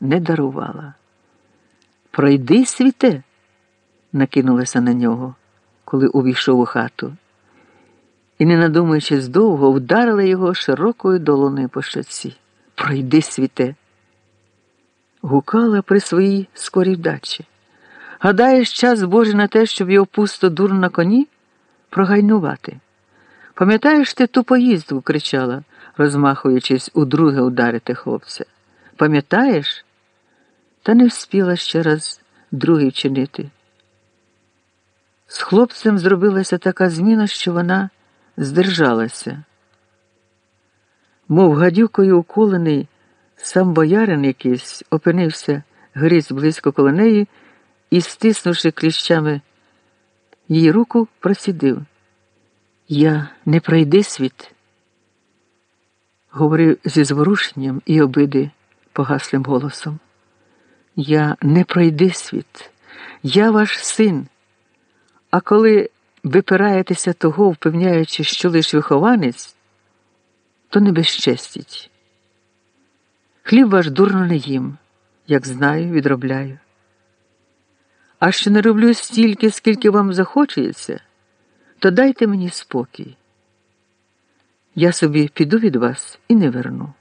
не дарувала. Пройди світе, накинулася на нього, коли увійшов у хату, і, не надумуючись довго, вдарила його широкою долоною по щоці. Пройди світе. Гукала при своїй скорій вдачі. Гадаєш, час Божий на те, щоб його пусто дур на коні прогайнувати. Пам'ятаєш ти ту поїздку, кричала, розмахуючись удруге ударити хлопця. Пам'ятаєш? Та не вспіла ще раз другий вчинити. З хлопцем зробилася така зміна, що вона здержалася. Мов гадюкою уколений, сам боярин якийсь опинився гриць близько коло неї і, стиснувши кліщами її руку, просідив. Я не пройди світ, говорив зі зворушенням і обиди погаслим голосом. Я не пройди світ, я ваш син. А коли випираєтеся того, впевняючи, що лиш вихованець, то не безчестіть. Хліб ваш дурно не їм, як знаю, відробляю. А що не роблю стільки, скільки вам захочеться, то дайте мені спокій. Я собі піду від вас і не верну.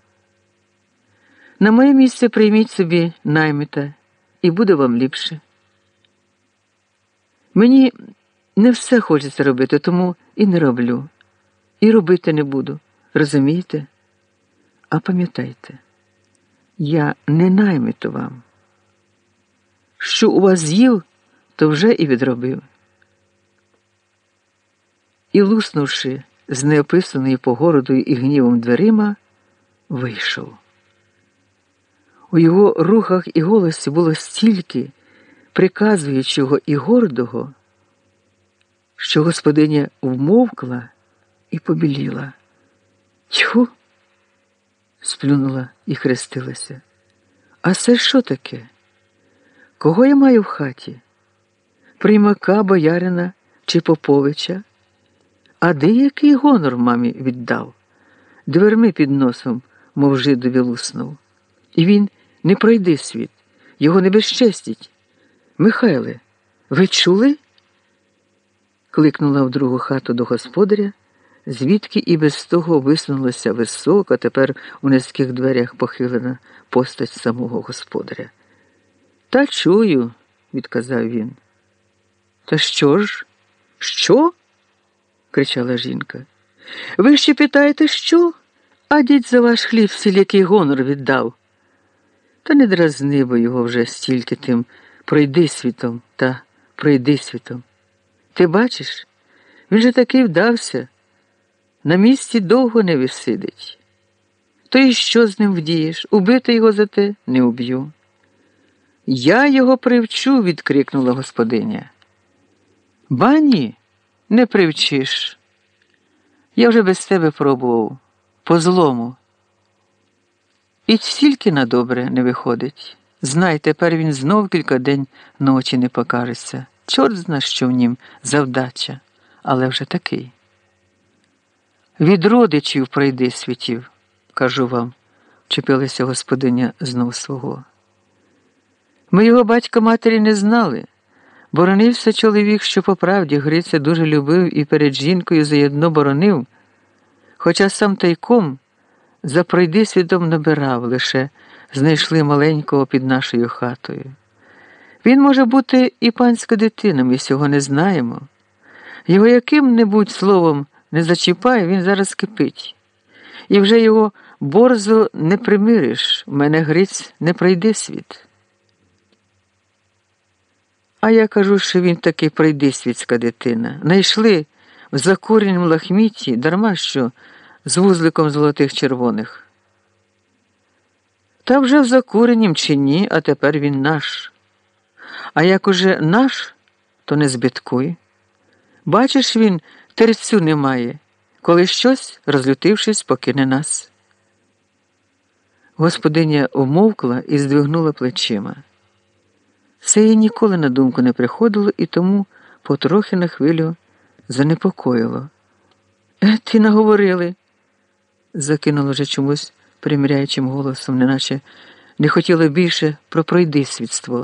На моє місце прийміть собі наймита, і буде вам ліпше. Мені не все хочеться робити, тому і не роблю, і робити не буду. Розумієте? А пам'ятайте, я не наймиту вам. Що у вас з'їв, то вже і відробив. І, луснувши з неописаною погородою і гнівом дверима, вийшов. У його рухах і голосі було стільки приказуючого і гордого, що господиня вмовкла і побіліла. Тьху, сплюнула і хрестилася. А це що таке? Кого я маю в хаті? Приймака, боярина чи Поповича? А де який гонор мамі віддав? Дверми під носом, мов жидові луснув. І він не пройде світ, його не безчестять. Михайле, ви чули? кликнула в другу хату до господаря, звідки і без того висунулася висока, тепер у низьких дверях похилена постать самого господаря. Та чую, відказав він. Та що ж? Що? кричала жінка. Ви ще питаєте, що? А дідь за ваш хліб всілякий гонор віддав. Та не дразни бо його вже стільки тим пройди світом та пройди світом. Ти бачиш, він же таки вдався, на місці довго не висидить. То і що з ним вдієш? Убити його за те не уб'ю. Я його привчу, відкрикнула господиня. Бані, не привчиш. Я вже без тебе пробував по злому. І стільки на добре не виходить. Знай, тепер він знов кілька день ночі не покажеться. Чорт зна, що в нім завдача, але вже такий. Від родичів пройди світів, кажу вам, вчепилася господиня знов свого. Ми його батька матері не знали. Боронився чоловік, що по правді Гриця дуже любив і перед жінкою заєдно боронив, хоча сам тайком за пройди набирав, лише знайшли маленького під нашою хатою. Він може бути і панська дитина, ми цього не знаємо. Його яким-небудь словом не зачіпає, він зараз кипить. І вже його борзо не примириш, у мене Гриць не пройде світ. А я кажу, що він таки пройде світська дитина. Найшли в закуренім лахміті, дарма що з вузликом золотих червоних. Та вже в закуренім чи ні, а тепер він наш. А як уже наш, то не збиткуй. Бачиш, він терцю не має, коли щось, розлютившись, покине нас. Господиня умовкла і здвигнула плечима. Це їй ніколи на думку не приходило і тому потрохи на хвилю занепокоїло. Е, ти наговорили, закинула вже чомусь приміряючим голосом, неначе не хотіло більше про пройдисвітство.